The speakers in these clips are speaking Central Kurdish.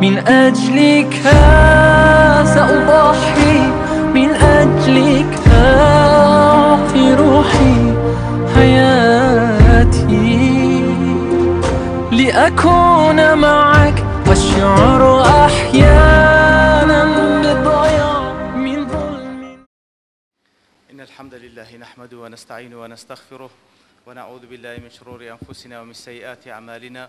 من أجلك سأضحي من أجلك أعطي روحي حياتي لأكون معك والشعر أحيانا بالضياع من ظلم إن الحمد لله نحمده ونستعينه ونستغفره ونعوذ بالله من شرور أنفسنا ومن سيئات أعمالنا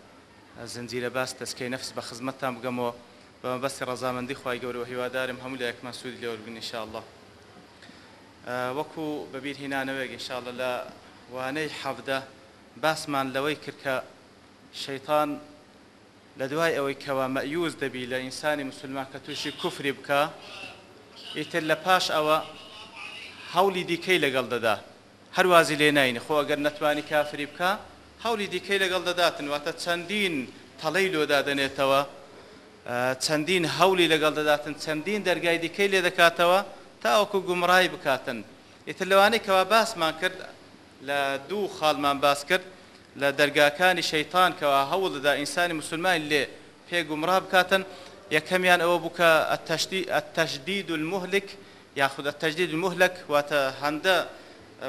زنجیرە باس دەستکەی نفس بە خزمەتتان بگەمەوە بەمەبەستی ڕزامەندی خخوای گەورەوە هیوادارم هەموو لە یەکمان سوودی لەوەرگن شاءله وەکو بەبییر هینانەوەی شاءله لە وانەی حەفدە باسمان لەوەی کردکە شەیتان لە دوای ئەوەی کەوا مەیوز دەبی لە ئینسانی مسلمان کە تووشی کوفری بکە ئیتر لە پاش ئەوە هەولی دیکەی لەگەڵ دەدا هەروازی لێ ناین خۆ ئەگەر نەتوانی کافری بکە هەولی دیکەی لەگەڵ دەداتن واتە چەندین تەڵەی لۆدادنێتەوە چەندین هەولی لەگەڵ دەداتن چەندین دەرگای دیکەی لێ دەکاتەوە تاوەکو گومڕای بکاتن ئیتر لەوانەیە کەوا باسمان کرد لە دوو خاڵمان باس کرد لە دەرگاکانی شەیتان کەوا هەوڵ دەدا ئینسانی مسلمان لێ پێ گومڕا بکاتن یەکەمیان ئەوە بکە تەشدید و المهلك یاخودە تەجدید المهلك واتە هەندە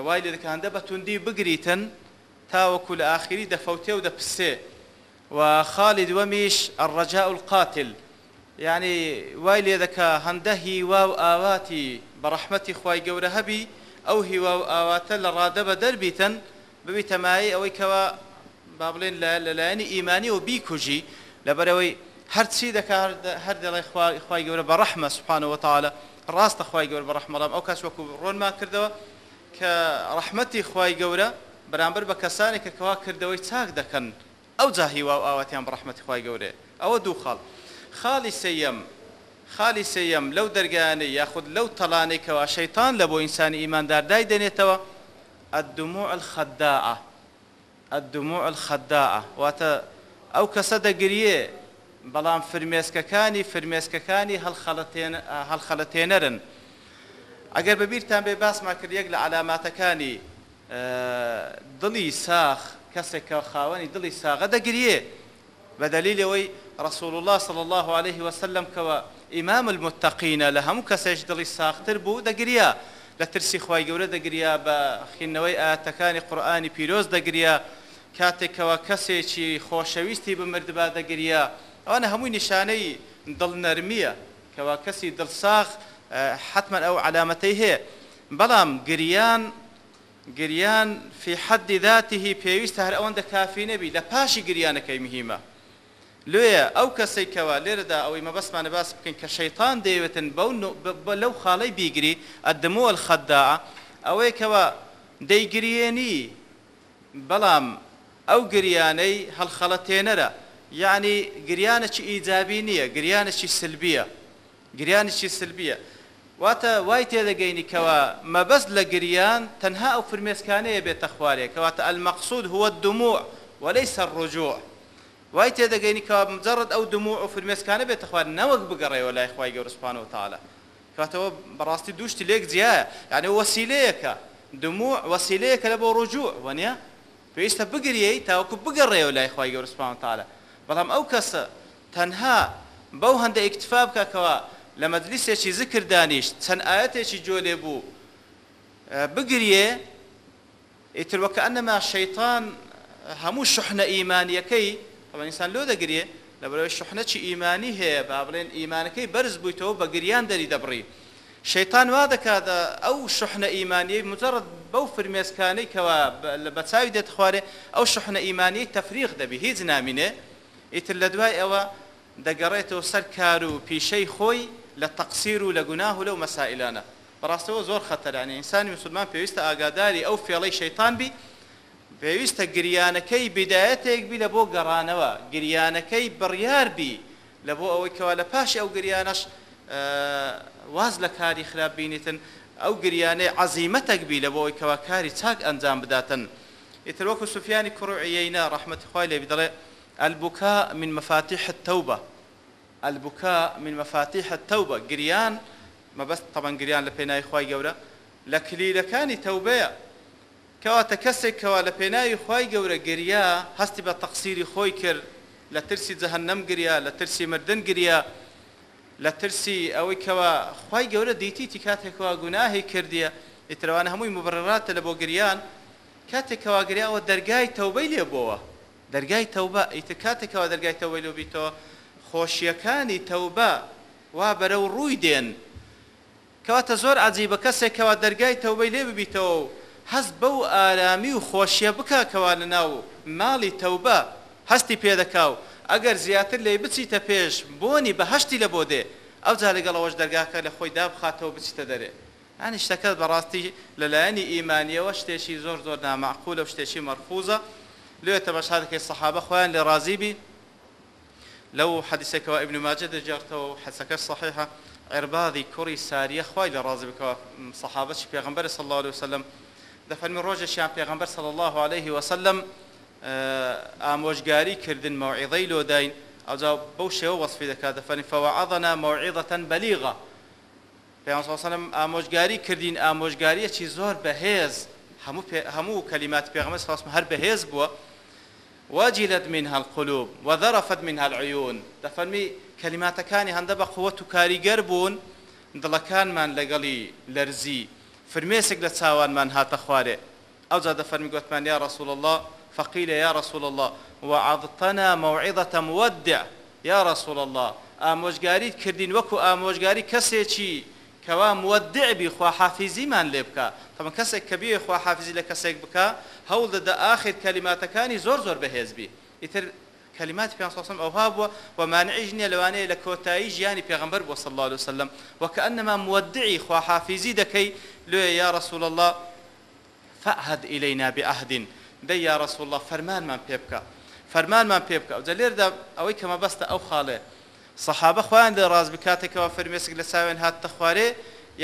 وای لێ دەکە هەندە بە توندی بگریتن تاوەکو لە ئاخری دەفەوتێ و دەپسێ و خاڵی دووەمیش ئەڕەجا القاتل یعنی وای لێ دەکا هەندە هیوا و ئاواتی بەڕەحمەتی خی گەورە هەبی ئەو هیوا و ئاواتە لە ڕادە بە دەربیتەن ببی تەمایی ئەوەی کەەوە با بڵێن لەلایەنی ئیمانی و بیکوژی لەبەرەوەی هەرچی دەکار هەر دەڵی خی گەورە بە ڕەحمە سوپانەوە تاالە ڕاستە خی گەور بە ڕەحمەڵام ئەو کەس وەکو ڕۆنما کردەوە کە ڕەحمەتی خی گەورە بەرامبەر بە کەسانێکە کەوا کردەوەی چاک دەکەن ئەو جاهیوا و ئاواتیان بەڕحمەتی خی گەورێ ئەوە دوو خاڵ خاڵی سەم خالی سەم لەو دەرگانەی یاخود لەو تەلانەی کەوا شەیتان لە بۆ ئینسانی ئیمانداردای دێنێتەوە ئەدمو الخەداعە ئەدمو الخەداعە واتە ئەو کەسە دەگریێ بەڵام فرمێسکەکانی فرمێسکەکانی هەڵخەڵەتێنەرن ئەگەر بەبییرتان بێ باسما کرد یەک لە علاماتەکانی دڵی ساخ کەسێک کە خاوەنی دڵی ساغە دەگرێ بە دلیلەوەی رسول الله صلى الله عليه وسلم کەوە ئیمام المتقینە لە هەموو کەسێک دڵی ساختر بوو دەگریا لە ترسی خی گەورە دەگریا بە خینەوەی ئاتەکانی قورآانی پیرۆز دەگریا کاتێکەوە کەسێکی خۆشەویستی بمردبا دەگریا ئەوانە هەمووی نیشانەی دڵ نەرمیە کەوا کەسی دڵساخ حتمما ئەو علامەتەی هەیە بەڵام گریان گریان في حد ذاته پێویستە هەر ئەوەندە کافی نەبی لە پاشی گریانەکەی مهمە لێە ئەو کەسێکەوە لێرەدا ئەوەی مەبەسمانە باس بکەین کە شەیتان دەیەوێتن بە لەو خاڵی بیگری ئەدموە خەددا ئەوەیەکەوە دەیگرێنی بەڵام ئەو گریانەی هەڵخەڵە تێنەرە یعنی گریانەی ئیجابی نییە گریانەی سلبیە گریانێکی سلبیە واتە وای تێدەگەینی کەوە مەبەست لە گریان تەنها ئەو فرمێسکانەیە بێتە خوارێک کەواتە ئەلمەقصود هو الدموع وليس الرجوع وای تێدەگەینی کە مجرد ئەو دموع و فرمێسکانە بێتە خوار نەوەک بگەڕێەوە لای خخوای گەورسپان و تاالە کاتەوە بەڕاستی دوشتی لێک جیایە یعنی وەسیلەیەەکە دموع وەسیلەیەکە لە بۆ ڕجوع وەنیە پێویستە بگریەی تاوەکو بگەڕێەوە لای خخوای گەورسپان و تاالە بەڵام ئەو کەسە تەنها بەو هەندە ئیکتفا بکەکەوە لە مەجلیسێکی ذکر دانیشت چەند ئاەتێکی جۆ لێ بوو بگریێ ئیتر وەکە ئەنەما شەیتان هەموو شحنە ئیمانیەکەی ئەوەنیسان لۆ دەگرێ لە بەرەوەی شحنەی ئیمانی هەیە با بڵێن ئیمانەکەی بەرز بوویتەوە بە گریان دەری دەبڕی شەیتان وا دەکات ئەو شحنە ئیمانیەی مجرد بەو فرمێسکانەی کەوا بە چاوی دەتخوارێ ئەو شحنە ئیمانی تەفریق دەبی هیچ نامینێ ئیتر لە دوای ئەوە دەگەڕێتەوە سەر کار و پیشەی خۆی لە تەقسیر و لە گوناه و لەو مەسائلانە بەڕاستەوە زۆر خەتەرانی ئینسانی مسلمان پێویستە ئاگاداری ئەو فێڵەی شەیتان بی پێویستە گریانەکەی بدایەتێک بی لە بۆ گەڕانەوە گریانەکەی بڕیار بی لە بۆ ئەوەی کەوا لە پاشی ئەو گریانەش واز لە کاری خراپ بینیتن ئەو گریانەی عزیمەتەک بی لە بۆی کەوا کاری چاک ئەنجام بداتن ئیتر وەکو سوفیانی کوڕعیەینە ڕحمەتی خوای لێ بدەڵێ البكاء من مفاتيح التوبة البكاء من مفاتيح التوبة قريان ما بس طبعا قريان لبيناي خواي قورة لكلي لكاني توبية كوا تكسك كوا لبيناي خواي قورة قريا هستي بتقصيري خوي كر لترسي جهنم قريا لترسي مردن قريا لترسي أوي كوا خواي قورة ديتي تكاتك كوا جناهي كرديا ئیتروان هەمووی مبرڕاتە لە بۆ گریان کاتێکەوە گریاوە دەرگای تەوبەی لێبووە دەرگای تەوبە ئیتە کاتێکەوە دەرگای تەوەی لۆبییتەوە خۆشیەکانی تەوبە وا بەرەو ڕووی دێن کەواتە زۆر عجیبە کەسێکەوە دەرگای تەوبەی لێ ببیتەوە و هەست بەو ئارامی و خۆشیە بکەکەوان لەناو ماڵی تەوبە هەستی پێدەکاو ئەگەر زیاتر لێ بچیتە پێش بۆنی بەهشتی لە بۆ دێ ئەو جا لەگەڵەوەش دەرگاکە لە خۆی دابخاتەوە بچیتە دەرێ ئەنی شتەکە بەڕاستی لەلایەنی ئیمانیەوە شتێکی زۆر زۆر نامەعقول لەو شتێکی مەرخوزە لێتە بەشارەکەی سەحابە خۆیان لێ ڕازیبی لەو حەدیسێکەوە ئەبن ماجە دەجارتەوە حەسەکە صحیحە عێربادی کوڕی ساریە خی لە ڕازی بکەوە سەحابەتی پێغمبەر صلی الله عليه وسلم دەفەرمی ڕۆژەشیان پێغمبەر صلی الله عليه وسلم ئامۆژگاری کردن مەوعیضەی لۆداین ئەوجا بەو شێوە وەصفی دەکات دەفەرنی فەوەعادنا مەوعیضەتەن بەلیغا پێسەلم ئامۆژگاری کردین ئامۆژگاریەکی زۆر بەهێز هەموو هەموو کەلیمات پێغمە ساسم هەر بەهێز بووە وجلت منها القلوب وذرفت منها العيون دفرمي كلمات كان هنده بقوة كاريگر بون دڵەکان مان لەگەڵی لەرزی فرمێسێک لە چاوانمان هاتە خوارێ ئەو جا دەفەرمی گوتمان یا رسول الله فقيل يا رسول الله وعظتنا موعظة مودع يا رسول الله ئامۆژگاریت کردین وەکو ئامۆژگاری کەسێکی کەوا مودعبی خواحافیزیمان لێ بکە تەمە کەسێک کە بیێ خواحافزی لە کەسێک بکە هەوڵ دەدا ئاخر کەلیماتەکانی زۆر زۆر بەهێزبی ئیتر کەلیمات پێسم ئەوها بووە ومانعیژ نیە لەوانەیە لە کۆتایی ژیانی پێغمبەر بۆ سڵ الله وسلم وەکە ئەنەما مودعی خواحافیزی دەکەی لێ یا رەسول الله فعهد إلينا بعهد دي يا رسول الله فرمان من بيبكى فرمان من بيبكى وجلير دا أوي كما بست أو خاله سەحابە خۆیان لە ڕاز بکاتێکەوە فەرمێسک لە ساوێن هاتتە خوارێ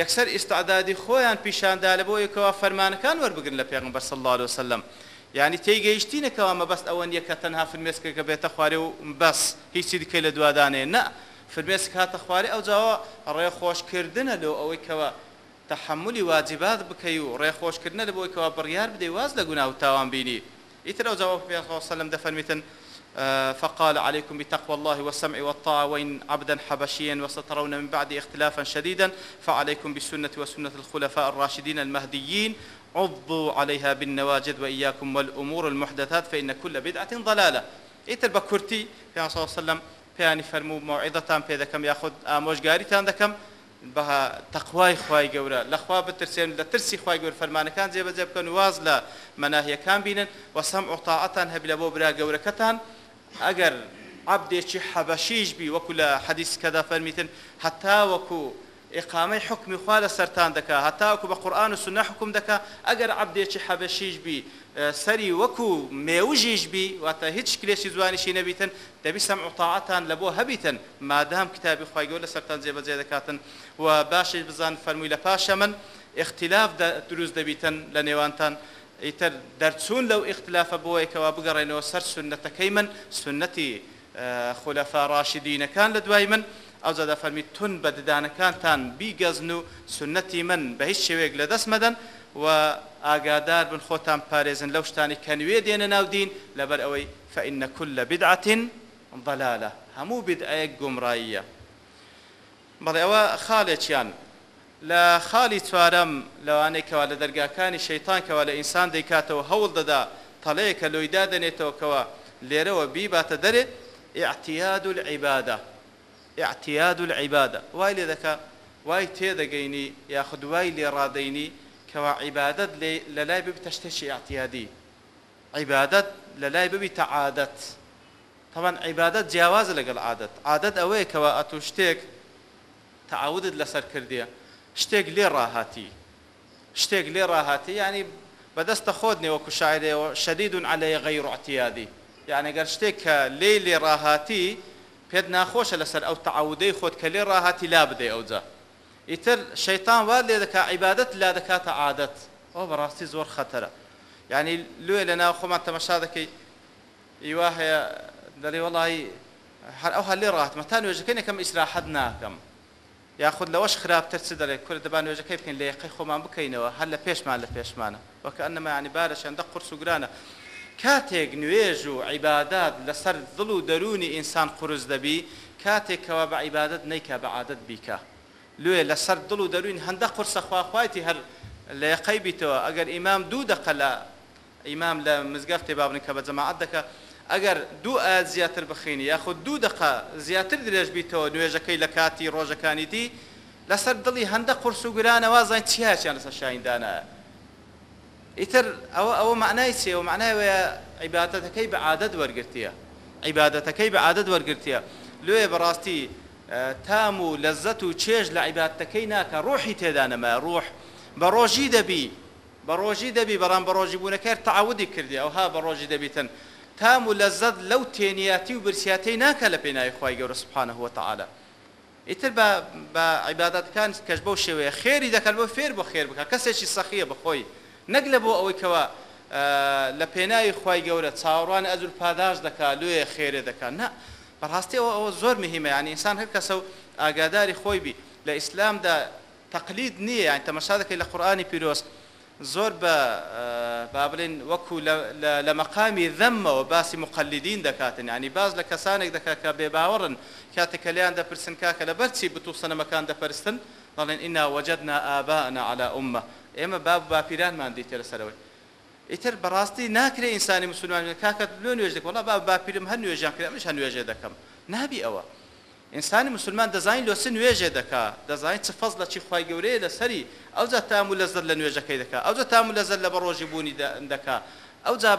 یەکسەر ئیسعدادی خۆیان پیشاندا لە بۆیەوە فەرمانەکان وەربگرن لە پێغم بەر سەله لە وسلم یعنی تێیگەیشتینەکەەوە مەبەست ئەوەن یەکە تەنها فرمێسکەکە بێتە خوارێ و بەس هیچی دیکەی لە دووادانێ نە فرمێسک هاتە خوارێ ئەو جاوە ڕێ خۆشکردنە لەو ئەوەیکەوە تحملی واجبات بکەی و ڕێخۆشکردنە لە بۆیەوە بڕیار بدەی واز لە گونا و تاوان بینی ئیتر ئەو جاوە پێ سەلم دەفەرمیتن فقال عليكم بتقوى الله والسمع والطاعة وإن عبدا حبشيا وسترون من بعد اختلافا شديدا فعليكم بالسنة وسنة الخلفاء الراشدين المهديين عضوا عليها بالنواجد وإياكم والأمور المحدثات فإن كل بدعة ضلالة ئیتر بە کورتی پێ سلم پێیانی فەرموو مەوعیدەتان پێ دەکەم یاخود ئامۆژگاریتان دەکەم بە تەخوای خی گەورە لەخوا بترسێن لە ترسی خی گەور فەرمانەکان جێبەجێ بکەن واز لە مەناهیەکان بینن وەسەم ئۆتاعەتان هەبی لە بۆ برا گەورەکەتان ئەگەر عبدێکی حەبەشیش بی وەکو لە حەدیث کەدا فەرمیتن هەتا وەکو ئقامەی حکمی خوا لە سەران دەکا هەتاکو بە قورآن و سنە حکم دەکە ئەگەر عبدێکی حەبەشیش بی سەری وەکو مێوژیش بی واتە هیچ کلێشی جوانیشی نەبیتن دەبی سەم عتاعاتان لە بۆ هەبیتن مادام کتابی خوایگەۆ لە سەران جێبەجێ دەکاتن و باشی بزان فەرمووی لە پاشە من اختلاف دروست دەبیتن لە نێوانتان ئیتر دەرچوون لەو ئیختلافە بۆیکەوە بگەڕێنەوە سەر سنەتەکەی من سنەتی خولەفا ڕاشیدینەکان لە دوای من ئەو زەدا فەرمی تون بە ددانەکانتان بیگەزن و سنەتی من بە هیچ شێوێک لە دەست مەدەن و ئاگادار بن خۆتان پارێزن لەو شتانی کەنوێ دێنە ناودین لەبەر ئەوەی فەئینە کول لە بدعاتین ضلالە هەموو بدعەیەک گومڕاییە بەڵێ ئەوە خاڵێکیان لە خاڵی چوارەم لەوانێکەوە لە دەرگاکانی شەیتانکەوە لە ئینسان دەیکاتەوە هەوڵ دەدا تەڵەیە کە لۆیدا دەنێتەوەکەوە لێرەوە بیباتە دەرێ ئاعتیاد و العیبادە ئاعتیاد و العیبادە وای لێ دەکە وای تێدەگەینی یاخود وای لێڕادەینی کەوا عیبادت لە لای ببتە شتێکی ئاعتیادی عیبادت لە لای ببیتە عادەت تەوان عیبادت جیاوازە لەگەڵ عادەت عادەت ئەوەیە کەەوە ئەتو شتێک تعودت لەسەر کردیە شتێک لێ ڕاهاتی شتێک لێ ڕاهاتی ینی بەدەستە خۆتنەوە کوشاعرەوە شەدیدون عليهەیە غەی ڕاتیادی یعنی گەر شتێک کە لێ لێ ڕاهاتی پێت ناخۆشە لەسەر ئەو تەعودەی خۆت کە لێ ڕاهاتی لا بدەی ئەوجا ئیتر شەیتان وا لێ دەکا عیبادت لا دەکاتە عادەت ئەو بەڕاستی زۆر خەتەرە ینی لێ لە ناو خۆمان تەمەشا دەکەی ئیوا هەیە دەڵێ وڵی هەر ئەو هەر لێ ڕاهاتمە تا نوێژەکەی یەکەم ئیسراحەت ناکەم یاخود لەوەش خراپتر چ دەڵێ کورد دەبان وێژەکەی بکەین لە یقی خۆمان بکەینەوە هەر لە پێشمان لە پێشمانە وەکە ئەنەمانی بارەشەندە قرس و گرانە کاتێک نوێژ و عیبادات لەسەر دڵ و دەرونی ئینسان قرس دەبی کاتێکەوە بە عیبادت نیکە بە عادت بیکە لێ لەسەر دڵ و دەروین هەندە قرسە خواخوایتی هەر لە یقی بیتەوە ئەگەر ئیمام دوو دەقە لە ئیمام لە مزگەفتی بابن کە بە جەماعات دەکە ئەگەر دوو ئاات زیاتر بخینی یاخود دوو دق زیاتر درێژ بیتەوە نوێژەکەی لە کاتی ڕۆژەکانیتی لەسەر دڵی هەندە قرس و گرانە وازان چیاچیان لەسەر شایندانە. ئیتر ئەوە ئەوە معنای سێ و معنایوەیە عیباتەتەکەی بە عادت وەرگرتیە. عیباتەتەکەی بە عادت وەرگرتیە. لێ بەڕاستی تام و لەزەت و چێژ لە عیباتەکەی ناکە ڕۆحی تێدانەمە ڕۆح بە ڕۆژی دەبی بە ڕۆژی دەبی بەڵام بە ڕۆژی بوونەکەر تعودی کردی ئەوها بە ڕۆژی دەبیتن تام و لەزەت لەو تێنیەتی و برسیاتی ناکە لە پێناوی خی گەورە سوبحانەوە تعاالە ئیتر بە عیبااتەکان کەس بەو شێوەیە خێری دەکەن بۆ فێر بۆ خێر بکە کەسێکی سەخیە بخۆی نەک لە بۆ ئەوەی کەەوە لە پێناوی خی گەورە چاوەڕوان ئەزور پاداش دەکا لێ خێرێ دەکەن نه بەڕاستیەوە ئەوە زۆر مهمەیانی ئینسان هەر کەسە و ئاگاداری خۆی بی لە ئیسلامدا تەقلید نییە یان تەمەشا دەکەی لە قورآانی پیرۆست زۆر بە بابلین وەکو لە مەقامی ذەممەوە باسی مقلدین دەکاتن ینی باز لە کەسانێک دەکا کە بێباوەڕن کاتێککە لیان دەپرسن کاکە لە بەرچی بتوسەنەمەکان دەپەرستن دەڵێن ئینا وەجدنا ئابانا على ئومە ئێمە باب باپیرانمان دیتێ لەسەرەوەی ئیتر بەڕاستی ناکرێ ئینسانی مسلمانان کاکەت لۆ نوێژێک وڵا با باپیرم هەر نوێژان کرێ ئەمەش هە نوێژێ دەکەم نابی ئەوە ئینسانی مسلمان دەزانین لۆسن نوێژێ دەکا دەزانین چ فەز لە چی خی گەورەیە لە سەری ئەوجا تام و لەزەر لە نوێژەکەی دەکا ئەوجا تام و لەزەر لە بە ڕۆژی بوونی دەکا ئەوجا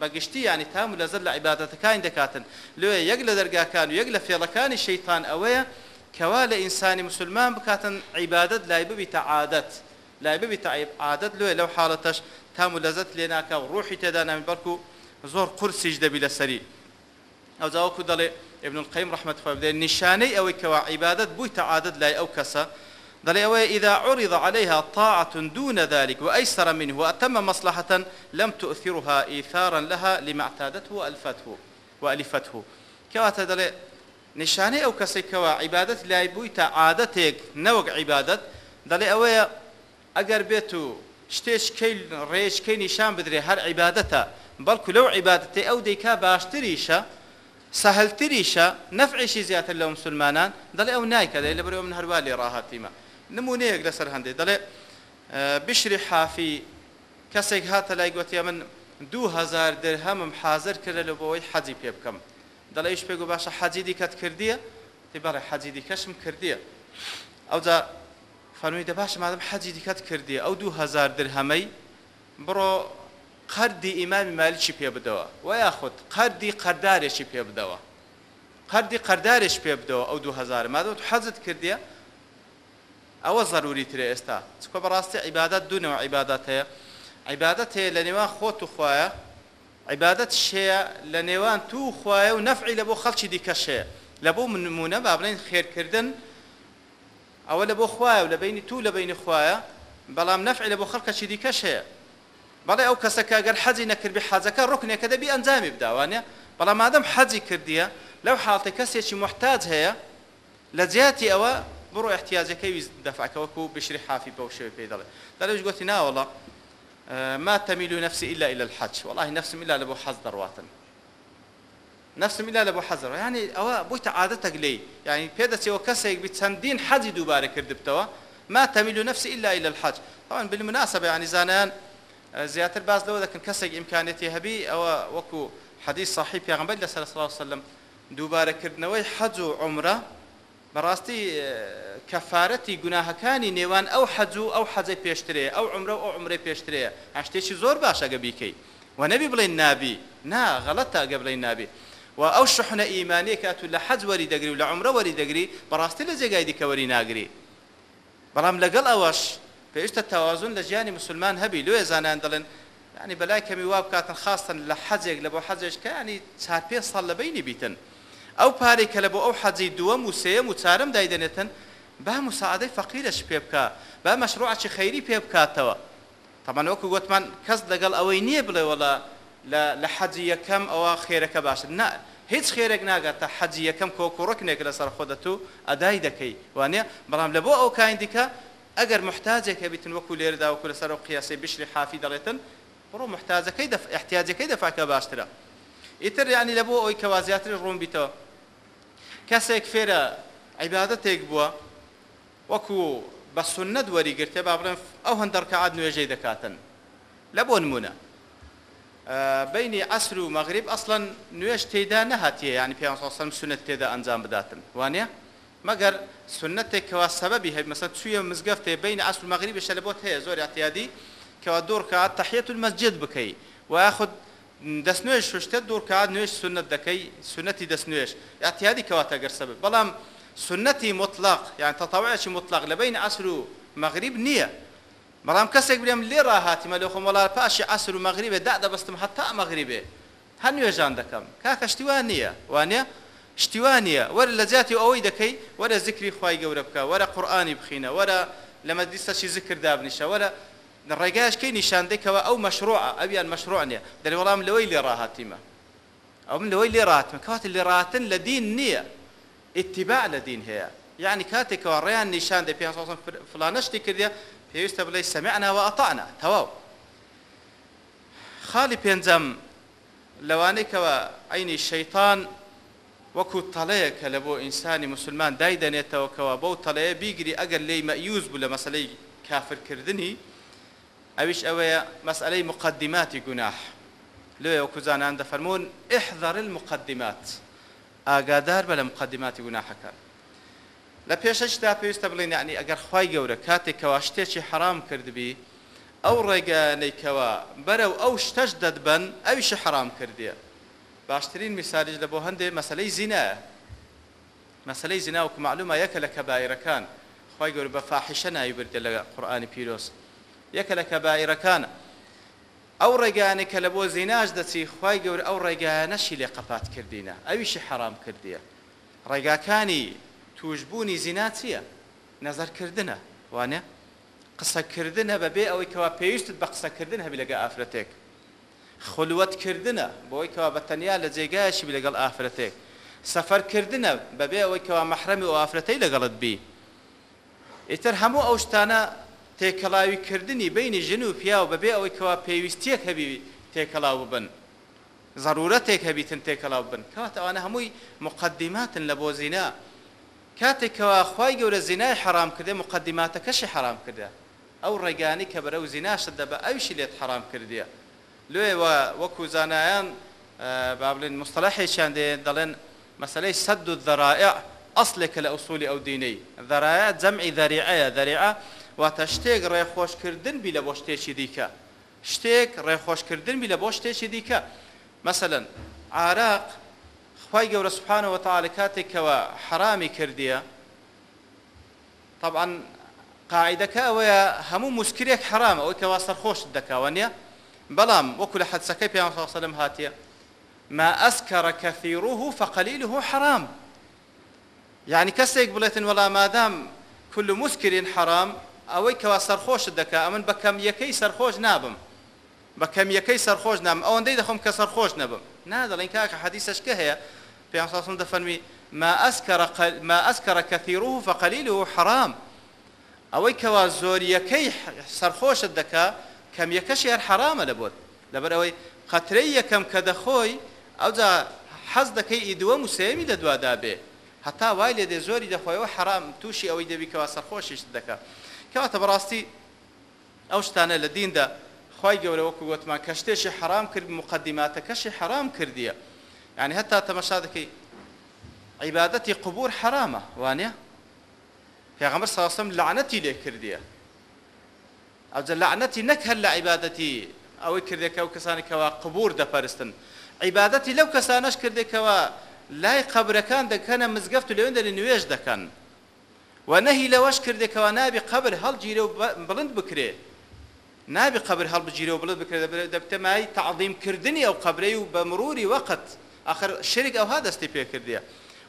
بەگشتی ینی تام و لەزەر لە عیباەتەکانی دەکاتن لێ یەک لە دەرگاکان و یەک لە فێڵەکانی شەیتان ئەوەیە کەوا لە ئینسانی مسلمان بکاتن عیبادت لای ببی تعادەت لای ببی تعیب عادەت لێ لەو حاڵەتەش تام و لەزت لێناکە و ڕوحی تێدا نامی بەڵکو زۆر قرسیش دەبی لەسەری ئەو جاوەکو دەڵێ ابن القیم رحمت فبدێ نیشانەی ئەوەی کەوا عیبادت بووی تەعادت لای ئەو کەسە دەڵێ ئەوەیە ئیدا عریض عليها طاعة دون ذلك وأيسر منه وأتم مصلحة لم تؤثرها إيثارا لها لما اعتادته وألفته وألفته كواتا دەڵێ نیشانەی ئەو کەسێک کەوا عیبادت لای بووی تا عادەتێک نەوەک عیبادت دەڵێ ئەوەیە ئەگەر بێت و شتێشکەی ڕێژکەی نیشان بدرێ هەر عیبادەتە بەڵکو لەو عیبادەتی ئەو دەیکا باشتریشە سەهلتریشە نەفعیشی زیاتر لەو مسلمانان دەڵێ ئەو نایکەدای لە بەرەوە من هەروە لێ ڕاهاتیمە نمونەیەک لەسەر هەندێک دەڵێ بشری حافی کەسێک هاتە لای گوتیە من دوهزار درهەمم حاضر کردە لە بۆەوەی حەزی پێ بکەم دەڵێش پێ و باشە حەجی دیکەت کردیە تی بەڕێ حەجی دیکەشم کردیە ئەوجا فەرمووی دە باش مادەم حەجی دیکەت کردی ئەو دوهزار درهەمەی بڕۆ قەردی ئیمامی مالیکی پێ بدەوە و یاخود قەردی قەردارێکی پێ بدەوە قەردی قەردارێش پێ بدەوە ئەو 2000 مادەوت حەزت کردیە ئەوە ضروری ترێ ئێستا چکۆ بەڕاستی عیبادات دوونەوە عیبادات هەیە عیبادت هەیە لە نێوان خۆت و خوایە عیبادت شەیە لە نێوان تو خوایە و نەفعی لە بۆ خەڵکی دیکە شەیە لە بۆ منمونە با بڵین خێرکردن ئەوە لە بۆ خوایە و لە بینی تو لە بینی خوایە بەڵام نەفعی لە بۆ خەڵکەچی دیکە شەیە بەڵێ ئەو کەسەکە گەر حەزی نەکردی حەزەکە ڕکنێکە دەبی ئەنجامی بداوانێ بەڵام مادەم حەزی کردیە لەو حاڵتی کەسێکی محتاج هەیە لە جیاتی ئەوە بڕۆ احتیاجەکەی دەفاکەوەکو و بشری حافی بەو شوێ پێ دەڵێ دەلەش گوتی ناوەڵە ما تەمیل و نفسی إلا إلى الحج والله نفسم إلا لبو حەز دەڕاتن نفسم إلا لبو حەزر ینی ئەوە بۆیتە عادەتەك لی یعنی پێدەچەوە کەسێک بی چەندین حەزی دووبارە کردبتەوە ما تەمیل و نفسی إلا إلى الحج طبعا بالمناسبة يعني زانان زیاتر باز لەوە دەکەن کەسێک ئیمکانێتی هەبی ئەوە وەکو حەدی صاحی پێغمبەر لە سەر سلام دووبارەکردنەوەی حەج و عمرە بەڕاستی کەفارەتی گوناهەکانی نێوان ئەو حەج و ئەو حەجە پێشترێ ئەو عمرە و ئەو عمرە پێشترەیە هەشتێکی زۆر باشەگە بیکەی و نەبی بڵین نابی نا غەڵەتە ئەگە بڵین نابی و ئەو شحنە ئیمانەیە کات و لە حەج وەری دەگری و لە عمرە وەری دەگری بەڕاستی لە جێگای دیکەوەری ناگری بەڵام لەگەڵ ئەوەش پێویستە تەوازون لە ژیانی مسلمان هەبی لێ زانان دەڵێن ینی بەلای کەمی وا بکاتن خاستن لە حەجێک لە بۆ حەجێشکەنی چار پێ ساڵ لە بینی بیتن ئەو پارێک کە لە بۆ ئەو حەجی دووە موسەیە و چارم دایدەنێتن با مساعدەی فەقیرەش پێ بکە با مەشروعی خەیری پێ بکاتەوە تەمانەوەکو گوتمان کەس لەگەڵ ئەوەی نییە بڵێوەڵە لە حەجی یەکەم ئەوە خێرەکە باشن نه هیچ خێرێک ناگاتە حەجی یەکەم کۆکوڕکنێک لەسەر خۆدەت و ئەدای دەکەی وانە بەڵام لە بۆ ئەو کاین دیکە ئەگەر محتاجێکە بیتن وەکو لێردا وەکو لەسەر و قیاسی بشری حافی دەڵێتن بڕۆ محتاجەکەی احتیاجەکەی دەفاکە باشترە ئیتر یعنی لە بۆ ئەوی کەوا زیاتری ڕوون بیتەوە کەسێک فێرە عیبادەتێک بووە وەکو بە سنەت وەریگرتێ با بڵێن ئەو هەندەڕکەعات نوێژەی دەکاتن لە بۆ نمونە بینی ئەسر و مەغریب ئەسڵەن نوێش تێدا نەهاتیە ینی پێ سنت تێدا ئەنجام بداتن وانە؟ مەگەر سنتێکەوە سەبەبی هەیە مەسە تویە مزگەفتێ بین ئەسل مەغری بشە لە بۆت هەیە زۆر احتیادی کەوا دوورکات تەحیەت مەسجد بکەی و خود دەست نوێش شوشتە دوورکات نوێش سنت دەکەی سنەتی دەست نوێش احتیادی کەواتە گەر سەبب بەڵام سنەتی مطلق یان تەتەواەکی مطلق لە بین ئەسل و مەغریب نییە بەڵام کەسێک بێم لێ ڕاهاتیمە لە خۆمەڵار پاشی ئەسل و مەغریبێ دا دەبستم حتا مەغریبێ هەنوێژان دەکەم کاکەشتیوان نییە وانە شتیوانە وەرە لە جااتی ئەوەی دەکەی وەرە زیکری خی گەورە بکە وەرە قورآانی بخینە وەرە لە مەدیستەشی زیکردا بنیشە وەرە ڕێگاشکەی نیشاندێکەوە ئەو مەشروع ئەویان مەشروعانە دەری وەڵام لەوەی لێ ڕاهاتیمە ئەو من لەوەی لێ ڕاتمە کاتە لێ ڕاتن لە دین نییە ئتیباع لە دین هەیە یعنی کاتێکەوە ڕێیان نیشان دە پێ فلانەشتی کردە پێویستە بڵێ سەمەعناوە ئەتانە تەواو خاڵی پێنجەم لەوانەیەکەوە عینی شەیتان وەکو تەڵەیەکە لە بۆ ئینسانی مسلمان دای دەنێتەوە کەەوە بەو تەڵەیە بیگری ئەگەر لی مەیوز بوو لە مەسلەی کافرکردنی ئەویش ئەوەیە مەسئلەی مقدماتی گوناح لێ وەکو زانان دەفەرمونون ئحذر المقدمات ئاگادار بە لە مقدماتی گوناحەکان لە پێشەشدا پێویستە بڵێن عنی ئەگەر خی گەورە کاتێکەوە شتێکی حرام کردبی ئەو ڕێگەنەیکەوە بەرەو ئەو شتەش دەدبن ئەویشە حرام کردیە باشترین میساریش لە بۆ هەندێ مەسلەی زیینە مەسلەی زینا وکو معلومە یەکە لە کەبایرەکان خی گەور بە فاحشە ناویبردە لە قورآانی پیرۆس یەکە لە کەبایرەکانە ئەو ڕێگانی کە لە بۆ زیناش دەچی خی گەور ئەو ڕێگایانەشی لێ قەپات کردینە ئەویشی حرام کردیە ڕێگاکانی توشببوونی زینا چییە نەزەرکردنە وانە قسەکردنە بەبێ ئەوەی کەوا پێویستت بە قسەکردن هەبی لەگە ئافرەتێک خلوەتکردە بۆی کەوا بە تەنیا لە جێگایشی لەگەڵ ئافرەتێک سەفەرکردە بەبێ ئەوەی کەوا مەحرەمی و ئافرەتەی لەگەڵت بی ئیتر هەموو ئەو شتانە تێکەڵاویکردنی بینی ژن و پیا و بەبێ ئەوەی کەوا پێویستیەک هەبی تێکەڵاو بن ضرورەتێک هەبیتن تێکەڵاو بن کات ئەوانە هەمووی مقدماتن لە بۆ زینا کاتێکەوە خی گەورە زینای حرام کردێ مقدماتەکەشی حرام کردە ئەو ڕێگانی کە بەرە و زیناشت دەبە ئەوشی لێت حرام کردیە لێوە وەکو زانایان با بڵین مستەلاحێکیان دێن دەڵێن مەسلەی سەد و دەڕایە ئەسلێکە لە ئەوسولی ئەو دینەی دەڕایە جەمعی دەریعەیە دەریعە واتە شتێک ڕێخۆشکردن بی لە بۆ شتێکی دیکە شتێک ڕێخۆشکردن بی لە بۆ شتێکی دیکە مەسەن عراق خی گەورە سوبحانەوە تاالە کاتێکەوە حرامی کردیە طبعا قاعدەکە ئەوەیە هەموو مسکرێک حرامە ئەوەی کەوا سەرخۆش دەکەوە نیە بەڵام وەکو لە حەدسەکەی پێسەلم هاتیە ما ئەسکەڕە کەفیڕوه فقەلیله حرام یعنی کەسێک بڵێتن وەڵام مادام کل مسکرین حرام ئەوەی کەوا سەرخۆشت دەکا ئەمن بە کەم یەکەی سەرخۆش نابم بە کەم یەکەی سەرخۆش نام ئەوەندەی دەخۆم کە سەرخۆش نەبم نادەڵین کاکە حەدیسەشکە هەیە پێسم دەفەنمی ما ئەسکەڕە ما ئەسکەڕە کەفیڕوه فقەلیله حرام ئەوەی کەوا زۆریەکەی سەرخۆشت دەکا کەم یەکەشیان حرامە لەبت لەبەر ئەوەی خەترەی یەکەم کە دەخۆی ئەوجا حەز دەکەی ئیدوە موسێمی دە دووادا بێ هەتا وای لێ دێ زۆری دەخۆیەوە حرام تووشی ئەوەی دەبیکەوە سەرخۆشیش دەکە کەواتە بەڕاستی ئەو شتانە لە دیندا خی گەورەوەکو گوتمان کە شتێکی حرام کرد مقدماتەکەشی حرام کردیە یعنی هەتا تەمەشا دەکەی عیبادەتی قبور حرامە وانە پێغەمبەر ساسم لعنەتی لێ کردیە ئەو لعنەتی نەک هەر لە عیباەتی ئەوەی کردێکە و کەسانی کەوا قبور دەپەرستن عیباەتی لەو کەسانەش کردێکەوە لای قبرەکان دەکەنە مزگەفت و لەوێن دەلی نوێژ دەکەن و نەهی لەوەش کردێکەوە نابی قبر هەڵگیرە و بڵند بکرێ نابی قبر هەڵبگیرە و بڵند بکرێت دەبتەمای تعظیمکردنی ئەو قبرەی و بە مروری وەقت آخر شرك أو هذا استيبيا كرديا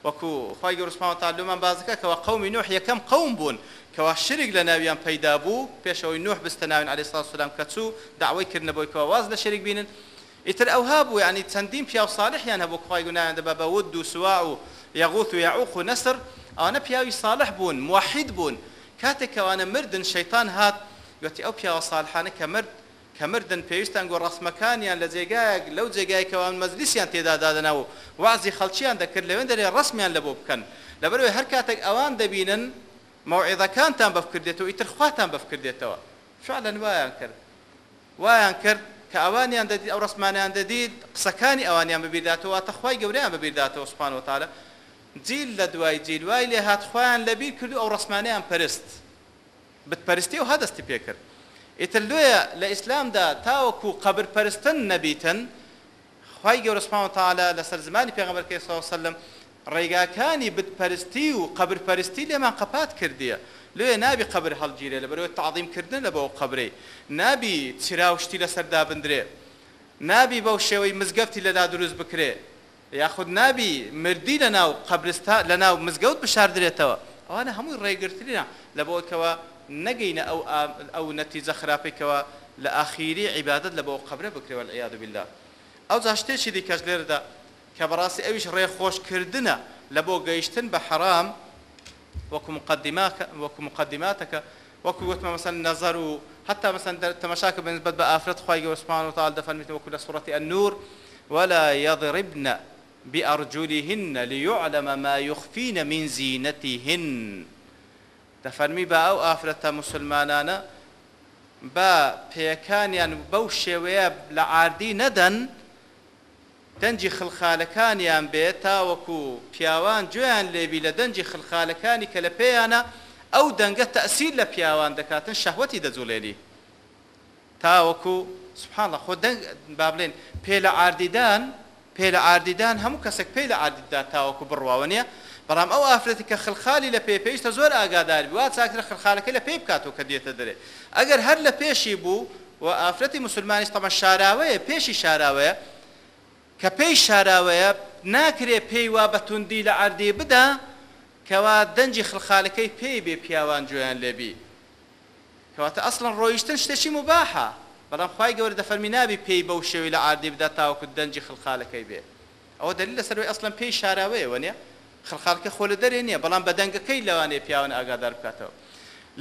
وكو خواهي رسمان تعالى لمن بازكا كوا قومي نوح يكم قوم بون کەوا شرێک لە ناویان پەیدا بوو پێشەوەی نوح بستە ناوین علیسا سلام کەچوو داوای کردنەبەوەی کەوا واز لە شرێک بینن ئیتر ئەوها بوو ینی چەندین پیا و ساڵحیان هەبوو خخوای گونایان دەبە بەود دووسوا و یاغوت و یاعوق و نەسر ئەوانە پیاوی ساڵح بوون موحید بوون کاتێکەوانە مردن شەیتان هات گوتی ئەو پیاوە ساڵحانە کە مرد کە مردن پێویستان گۆ ڕسمەکانیان لە جێگایەک لەو جێگایکەوان مەزلیسیان تێدادادەنا و وازی خەڵکییان دەکرد لەوێن دەرێ ڕسمیان لە بۆ بکەن لەبەروێ هەر کاتێک ئەوان دەبینن مەوعێدەکانتان بەف کردێتەوە ئیتر خواتان بەف کردێتەوە فعلەن وایان کرد وایان کرد کە ئەوانیان دەدید ئەو ڕسمانیان دەدید قسەکانی ئەوانیان ببیرداتەوە تە خی گەوریان ببیرداتەوە سوپان وتالە جیل لە دوای جیل وای لێ هاتخوایان لەبیر کردو ئەو ڕسمانیان پرست بتپەرستی و هەدەستی پێکرد ئیتر لێە لە ئیسلامدا تاوەکو قبر پەرستن نەبیتن خی گەورە سوپان وتالە لەسەر زمانی پێغەمەرکەی ساوسلم ڕێگاکانی بتپەرستی و قبرپەرستی لێمان قەپات کردیە لێ نابی قبر هەڵگیرێ لە بەرەوە تعظیمکردن لە بەو قبرەی نابی چراوشتی لەسەردا بندرێ نابی بەو شێوەی مزگەفتی لەدا دروست بکرێ یاخود نابی مردی لە ناو قبرستا لە ناو مزگەوت بشاردرێتەوە ئەوانە هەمووی ڕێگرترینە لە بەوەکەوە نەگەینە ئەو ئەو نەتیزە خراپێکەوە لە ئاخیری عیبادت لە بەو قبرە بکرێەوە لە یاد بلا ئەو زاشتێکی دیکەش لێرەدا کە بەڕاستی ئەویش ڕێخۆشکردنە لە بۆ گەیشتن بە حرام وەکو مقدماتەکە وەکو وتمە مەسن نەزەر و حتا مەسن تەمەشاکە بنسبت بە ئافرەت خی گەوسمان و تال دەفەنیت وەکو لە سوڕەتی ئەنور ولا يضربن بأرجلهن ليعلم ما يخفين من زينتهن دەفەرمی بە ئەو ئافرەتە مسلمانانە بە پێکانیان بەو شێوەیە لە عاردی نەدەن دەنجی خلخالەکانیان بێت تاوەکو پیاوان گوێیان لێبی لە دەنجی خلخالەکانی کە لە پێیانە ئەو دەنگە تەسییل لە پیاوان دەکاتن شەهوەتی دەجوولێنی تاوەکو سوبحانڵە خۆ با بڵێن پێ لە ئاردیدان پێ لە ئاردیدان هەموو کەسێک پێی لە ئاردیدا تاوەکو بڕواوە نیە بەڵام ئەو ئافرەتی کە خلخالی لە پێ پێیشتە زۆر ئاگاداری وا چاکرە خلخالەکە لە پێی بکاتەوە کە دێتە دەرێت ئەگەر هەر لە پێشی بوو و ئافرەتی مسلمانیش تەمە شاراوەیە پێشی شاراوەیە کە پێی شاراوەیە ناکرێ پێی وا بەتوندی لە ئاردی بدە کەوا دەنجی خلخالەکەی پێی بێ پیاوان جویان لێبی کەواتە ئەسڵن ڕۆیشتن شتێکی مباحە بەڵام خی گەورە دەفەرمی نابی پێی بەو شێوی لە ئاردی بدا تاوەکو دەنجی خلخالەکەی بێ ئەوە دلیل لەسەروی ئەسڵن پێی شاراوەیە وەنێ خلخالکە خۆ لە دەرێ نیە بەڵام بەدەنگەکەی لەوانێ پیاوان ئاگادار بکاتەوە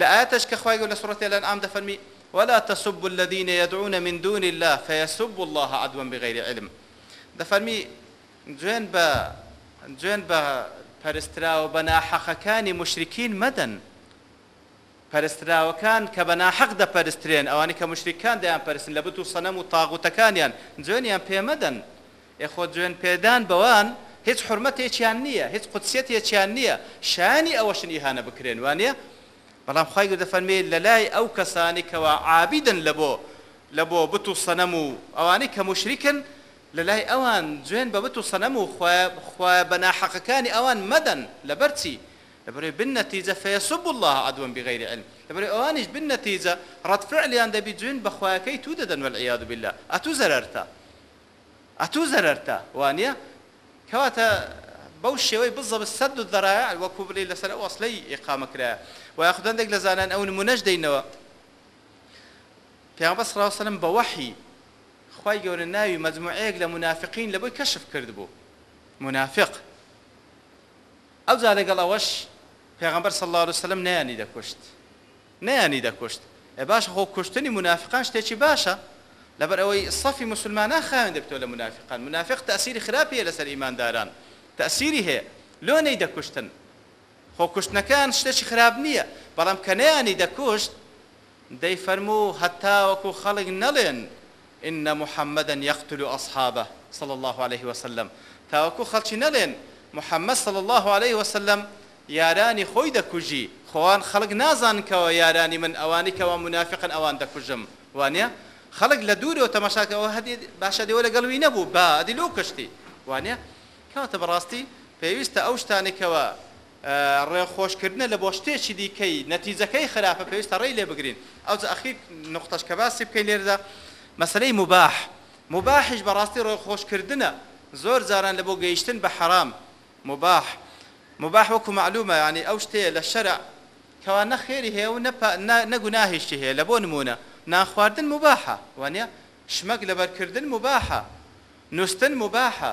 لە ئاەتش کە خخوای لە سوڕەتی لەن ئام دەفەرمی ولا تسبوا الذين يدعون من دون الله فيسبوا الله عدوا بغير علم دەفەرمی دوێن بە دوێن بە پەرستراوە بە ناحەقەکانی مشرکین مەدەن پەرستراوەکان کە بە ناحەق دەپەرسترێن ئەوانی کە مشتکان دەیان پەرستن لە بت و سەنەم و تاغوتەکانیان دوێنیان پێمەدەن ئێخۆ دوێن پێدان بەوان هیچ حرمەتێکیان نییە هیچ قوتسیەتێکیان نییە شانی ئەوەشن ئیهانە بکرێن وانە بەڵام خی دەفەرمێ لە لای ئەو کەسانی کەوا عابیدن لە بۆ لە بۆ بت و سەنەم و ئەوانەی کە مشریکن لە لای ئەوان جوێن بەبت و سەنەم و بەناحەقەکانی ئەوان مەدەن لە بەرچی لەبرێ بنەتیجە فەیەسب الله عدوم بغیر علم لەبرێ ئەوانیش بنەتیجە ڕەت فعلیان دەبی جوێن بەخوایەکەی تو دەدەن والعیاد بالله ئەتو زەرەرتە ئەتو زەرەرتە وانە کەواتە بەو شێوەی بزە بە سەد و دەرایە وەکو بلی لەسەر ئەوەسلەی ئقامەکرایە و یاخدەندێک لە زانان ئەو نمونەش دەینەوە پێغەمبەر صلی الله عليه وسلم بە وحی خی گەورە ناوی مەجموعەیەک لە منافقین لەبەوەی کەشف کرد بوو منافق ئەو جا لەگەڵ ئەوەش پێغمبەر سەڵ الله وسلم نیانی دەکوشت نیانی دەکوشت ئە باش خۆ کوشتنی منافقان شتێکی باشە لەبەر ئەوەی سەفی مسلمانە خاوێن دەبتەوە لە منافقان منافق تەسیری خراپیە لەسەر ئیمانداران تەسیری هەیە لۆنەی دەکوشتن خۆکوشتنەکان شتێکی خراپ نییە بەڵام کە نیانی دەکوشت دەی فەرموو هەتاوەکو خەڵک نەڵێن إن محمدا يقتل أصحابه صلى الله عليه وسلم تاوكو خلشي نلين محمد صلى الله عليه وسلم یارانی خۆی دەکوژی خۆوان خەڵک نازانکەوە یارانی من ئەوانیکەوە منافقن ئەوان دەکوژم وانە خەڵک لە دوورەوە تەماشاکەەوە هەدی باشە دەوە لەگەڵوی نەبوو بادی لەو کشتی وانە کاتە بەڕاستی پێویستە ئەو شتانێکەوە ڕێخۆشکردنە لە بۆ شتێکی دیکەی نەتیجەکەی خراپە پێویستە ڕێی لێ بگرین ئەو ئەخیر نقطەشکە باسی بکەین لێردا مەسلەی مباح مباحش بەڕاستی ڕۆی خۆشکردنە زۆر جاران لە بۆ گەیشتن بە حرام مباح مباح وەکو معلومە ینی ئەو شتەیە لە شەرع کەوا نەخێری هەیە و نەگوناهێشتی هەیە لە بۆ نمونە ناخواردن مباحە وانە شمەک لەبەرکردن مباحە نووسن مباحە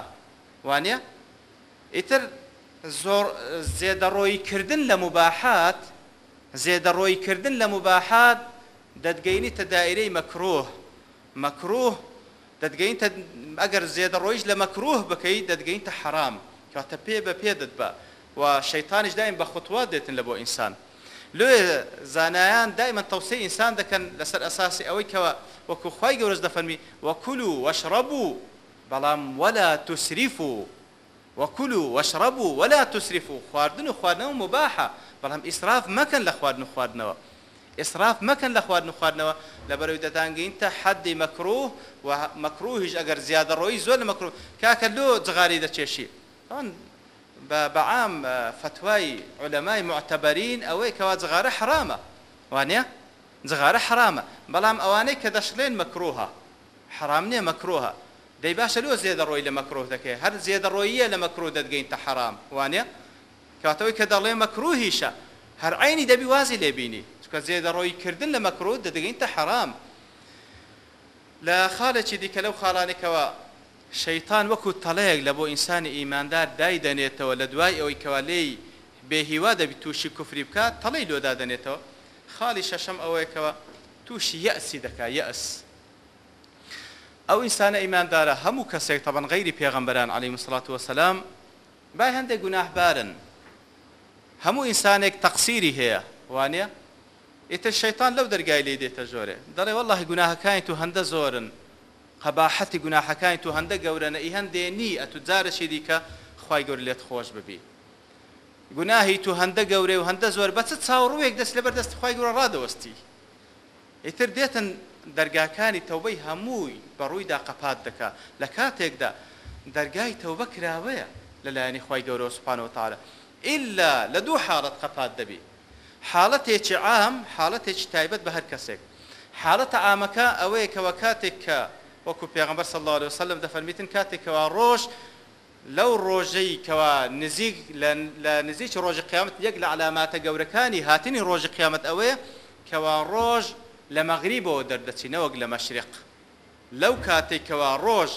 وانە ئیتر زۆر زێدەڕۆیکردن لە مباحات زێدەڕۆیکردن لە مباحات دەتگەینی تە دائرەی مەکرۆه مەکرۆه دەدگەینتە ئەگەر زێدە ڕۆیش لە مەکرۆه بکەیت دەدگەینتە حرام کاتە پێ بە پێدت بە و شەیتانیش دایم بە خوتوات دێتن لە بۆ ئینسان لێ زانایان دایمە تەوسی ئینسان دەکەن لەسەر ئەساسی ئەوەی کەەوە وەکو خی گەورەز دەفەرمی وەکول و وەشڕەبوو بەڵام وەلا تووسریف و وەکول و وەشڕەبوو وەلا تووسریف و خواردن و خواردنەوە مباحە بەڵام ئیسراف مەکەن لە خواردن و خواردنەوە ئسراف مەکەن لە خواردن و خواردنەوە لە بەرەوی دەتانگەین تا حەدی مەکروه و مەکروهیش ئەگەر زیادە ڕۆی زۆر لە مەکروه کاکە لۆ جغاری دەچێشی بەعام فتوای علەمای معتەبەرین ئەوەی کەوا جغارە حرامە وانە جغارە حرامە بەڵام ئەوانەی کە دەشڵێن مەکروها حرام نییە مەکروها دەی باشە لۆ زێدە ڕۆی لە مەکرۆ دەکەی هەر زێدە ڕۆیە لە مەکرۆ دەدگەین تە حرام وانە کاتەوەی کە دەڵێ مەکروهیشە هەر عینی دەبی وازی لێبینی چکە زێدە ڕۆی کردن لە مەکرۆ دەدەگەینتە حەرام لە خاڵێکی دیکە لەو خاڵانێکەوە شەیتان وەکو تەڵەیەک لە بۆ ئینسانی ئیماندار دای دەنێتەوە لە دوای ئەوەی کەوالەی بێهیوا دەبی تووشی کوفری بکە تەڵی لۆدا دەنێتەوە خاڵی شەشەم ئەوەیەکەوە تووشی یەسی دەکا یەس ئەو ئینسانە ئیماندارە هەموو کەسێک تەبەن غیری پێغەمبەران علی مسلات وسلام بای هەندێک گوناهبارن هەموو ئینسانێک تەقسیری هەیە وانە ئێتە شەیتان لەو دەرگای لێ دێتە زۆرێ دەڵێ والله گوناهەکانی تو هەندە زۆرن قەباحەتی گوناحەکانی تو هەندە گەورەنە ئی هەندێ نی ئە تو جارەشی دیکە خی گەور لێت خۆش ببی گوناهی تو هەندە گەورێ و هەندە زۆر بەچە چاوڕوەیەک دەست لەبەر دەست خی گەورە ڕادەوەستی ئیتر دێتن دەرگاکانی تەوبەی هەمووی بەڕوویدا قەپات دکا لە کاتێکدا دەرگای تەوبە کراوەیە لەلایەنی خی گەورە سوپانەوە تاالە ئللا لە دوو حاڵەت قەپات دەبی حاڵەتێکی ئام حاڵەتێکی تایبەت بە هەر کەسێک حاڵەتە ئامەکە ئەوەیە کەەوە کاتێک کە وەکو پێغمبەر سەڵ لە وسلم دەفەرمیتن کاتێکەوە ڕۆژ لەو ڕۆژەی کەوا نزیک لە نزیک ڕۆژی قیامەت یەک لە علاماتە گەورەکانی هاتنی ڕۆژی قیامەت ئەوەیە کەوا ڕۆژ لە مەغریبەوە دەردەچینەوەک لە مەشرق لەو کاتێکەوە ڕۆژ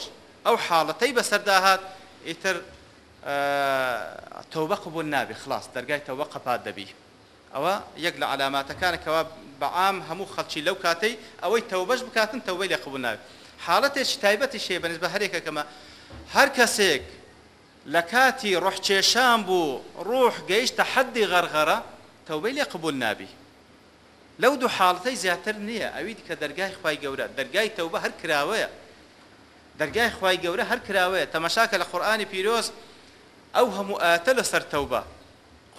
ئەو حاڵەتەی بەسەرداهات ئیتر تەوبە قبول نابێ خلاص دەرگای تەوە قەپات دەبی ئەوە یەک لە علاماتەکانەکەەوە بەعام هەموو خەڵکی لەو کاتەی ئەوەی تەوبەش بکاتن تەوبەی لە قبول ناوێت حاڵەتێکی تایبەتی شێ بەنز بە هەرێکەکەمە هەر کەسێک لە کاتی ڕحچێشان بوو ڕوح گەیشتە حەدی غەرغەرە تەوبەی لێ قبول نابی لەو دوو حاڵەتەی زیاتر نییە ئەوید کە دەرگای خی گەورە دەرگای تەوبە هەر کراوەیە دەرگای خی گەورە هەر کراوەیە تەمەشاکە لە قورآانی پیرۆز ئەو هەموو ئاتە لەسەر تەوبە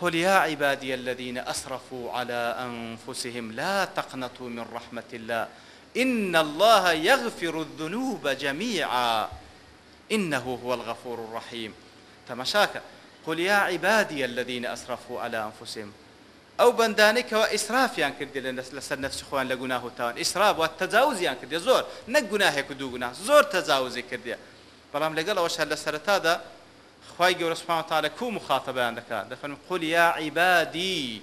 قل يا عبادي الذين أسرفوا على أنفسهم لا تقنطوا من رحمة الله إن الله يغفر الذنوب جميعا إنه هو الغفور الرحيم تمشاك قل يا عبادي الذين أسرفوا على أنفسهم ئەو بەندانێکەوە ئیسرافیان کردی لەسەر نفسی خۆیان لە گوناه وتان ئیسراف و تەجاوزیان کردێ زۆر نەک گوناهێک و دوو گونا زۆر تەجاوزی کردێ بەڵام لەگەڵ ئەوەش هەر لە سەرتادا خی گەورە سوپانتالە کو مخاتەبیان دەکات دەفەن قول یا عیبادی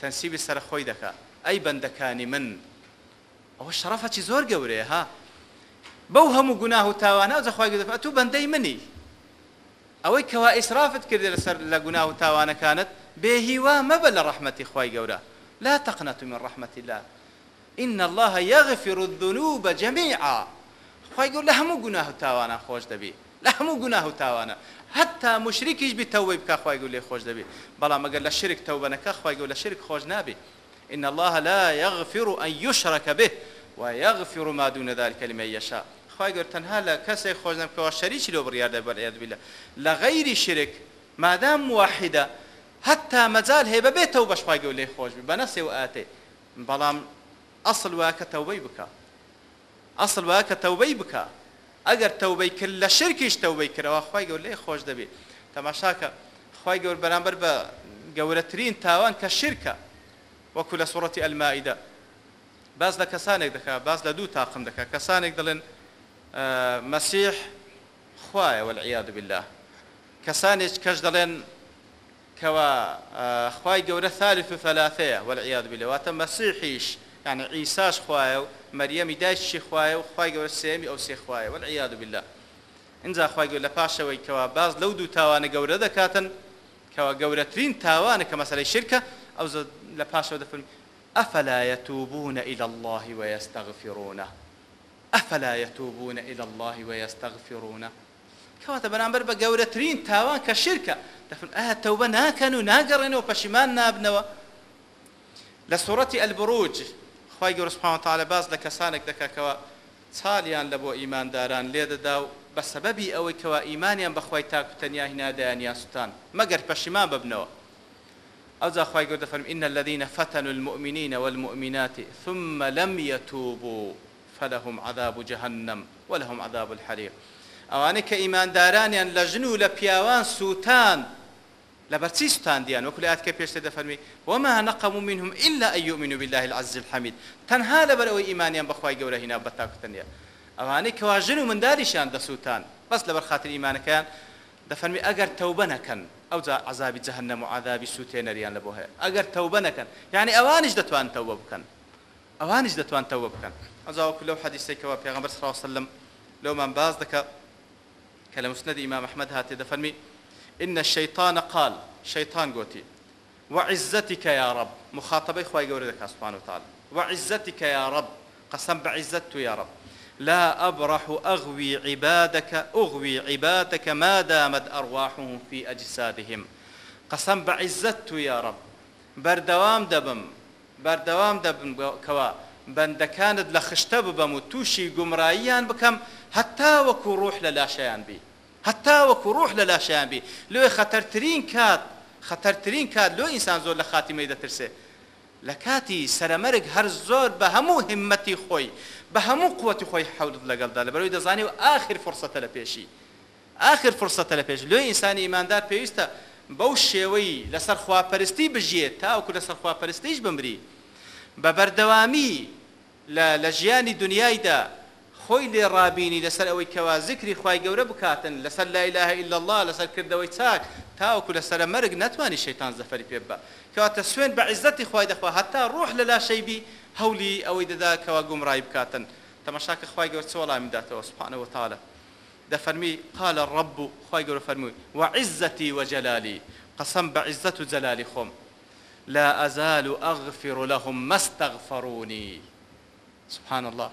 تەنسیبی سەر خۆی دەکات ئەی بەندەکانی من ئەوە شەرەفەتی زۆر گەورەیە ها بەو هەموو گوناه و تاوانە زەخوای دەفات تو بەندەی منی ئەوەی کەوا ئیسرافت کردێ لەسەر لە گوناه و تاوانەکانت بێهیوا مەبە لە ڕەحمەتی خی گەورە لا تەقنەت من ڕەحمەتی الله إن الله يغفر الذنوب جميعا خی گەور لە هەموو گوناه و تاوانە خۆش دەبی لە هەموو گوناه و تاوانە هەتا مشریکیش بتەوەی بکە خخوای و لێ خۆش دەبێت بەڵام مەگەر لە شرک تەوبەنەکە خخوای و لە شرک خۆش نابێت إن الله لا يغفر أن يشرك به ويغفر ما دون ذلك لمن يشاء خی گەر تەنها لە کەسێک خۆش نەکەەوە شەریکی لۆ بڕیاردە بەرێبیە لە غەیری شرک مادام واحدە هەتا مەجال هەیە بێتەوە بەشپای گە و لێ خۆش بە نەسێ و ئاتێ بەڵام ئەسڵ واکە تەوبەی بکە ئەسڵ واکە تەوبەی بکە ئەگەر تەوبەی کرد لە شرکیش تەوبەی کردەوە خی گەور لێ خۆش دەبێت تەماشاکە خی گەور بەرامبەر بە گەورەترین تاوان کە شرکە وەکو لە سوڕەتی ئەلمائیدا باز لە کەسانێک دەکات باز لە دوو تاقم دەکات کەسانێک دەڵێن مەسیح خوایە والعیاد بالله کەسانێک کەش دەڵێن کەوا خوای گەورە ثالث و ثلاثەیە والعیاد بالله واتە مەسیحیش یعنی عیساش خوایە و مەریەمی دایشی خوایە و خی گەورە سێمی ئەو سێخوایە وەل عیاد بلا اینجا خی گەور لە پاشەوەی کەوا باز لەو دوو تاوانە گەورە دەکاتن کەوا گەورەترین تاوانە کە مەسەی شرکە ئەو لە پاشەوە دەفن ئەفلا يتوبون إلى الله ويستغفرون أفلا يتوبون إلى الله ويستغفرون کەواتە بەرامبەر بە گەورەترین تاوان کە شرکە دەفن ئا تەوبە ناکەن و ناگەڕێنەوە پەشیمان نابنەوە لە سوڕەتی ئەلبروج خی گەورسپانتالە باز لە کەسانێک دەکەکەوە چالیان لە بۆ ئیمانداران لێدەدا و بە سەبەبی ئەوەی کەوا ئیمانیان بەخوای تاکوتەنیا هینادایان یاسووتان مەگەر پەشیمان ببنەوە ئەو جاخوای گەور دەفەرم إن الذين فتنوا المؤمنين والمؤمنات ثم لم يتوبوا فلهم عذاب جهنم ولهم عذاب الحريق ئەوانەی کە ئیماندارانیان لە ژن و لە پیاوان سووتان لەبەر چی سوتاندیان وەکو لایەت کە پێشتە دەفەرمی وما نقموا منهم إلا أن يؤمنوا بالله العز الحميد تەنها لەبەر ئەوەی ئیمانیان بەخوای گەورە هینا بەتاکتنیە ئەوانەی کەواژن و منداریشان دەسووتان بەس لەبەر خاطر ئیمانەکەیان دەفەرمی ئەگەر تەوبە نەکەن ئەو عذابی جەهنم و عذابی سووتێنەریان لە بۆ هەیە ئەگەر تەوبە نەکەن یعنی ئەوانش دەتوان تەوبە بکەن ئەوانش دەتوان تەوبە بکەن ئەزاوەکو لەو حەدیسێکەوە پێغەمبەر سراوسلم لەومان باز دەکە کە لە مسند ئیمام ئەحمەد هاتێ دەفەرمی إن الشيطان قال شيطان قوتي وعزتك يا رب مخاطبي خواي قولي لك سبحانه وتعالى وعزتك يا رب قسم بعزتك يا رب لا أبرح أغوي عبادك أغوي عبادك ما دامت أرواحهم في أجسادهم قسم بعزتك يا رب بەردەوام دەبم بەردەوام دەبمکەوە بەندەکانت لە خشتە ببەم و تووشی گومڕاییان بکەم هەتا وەکو ڕۆح لە لاشەیان بی هەتا وەکو ڕوح لە لاشیان بی لێ خەتەرترین کات خەتەرترین کات لۆ ئینسان زۆر لە خاتیمەی دەترسێ لە کاتی سەرەمەرگ هەر زۆر بە هەموو همەتی خۆی بە هەموو قوتی خۆی حەودت لەگەڵدا لە بەرەوەی دەزانانی و آخر فرسەتە لە پێشی آخر فرسەتە لە پێش لۆی ئینسانی ئیماندار پێویستە بەو شێوەی لەسەر خواپەرستی بژێت تاوەکو لەسەر خواپەرستیش بمری بە بەردەوامی لە ژیانی دنیایدا خۆی لێ ڕابینی لەسەر ئەوەی کەوا زیکری خی گەورە بکاتن لەسەر لا اله إلا الله لەسەر کردەوەی چاک تاوەکو لەسەر مەرگ ناتوانانی شەیتان زەفەری پێ بە کەواتە سوێن بە عیزەتی خی دەخوا هەتا ڕۆح لە لاشەیبی هەولی ئەوەی دەدا کەوا گومڕای بکاتن تەمەشاکە خی گەور چۆڵامی داتەوە سوپانەوە تاالە دەفەرمی قالە ڕب و خی گەورە فەرمووی وعزەتی وەجەلالی قسم بە عیزەت و جەلالی خۆم لا ئەزال و ئەغفر لەهم مەستەغفرونی سبحان الله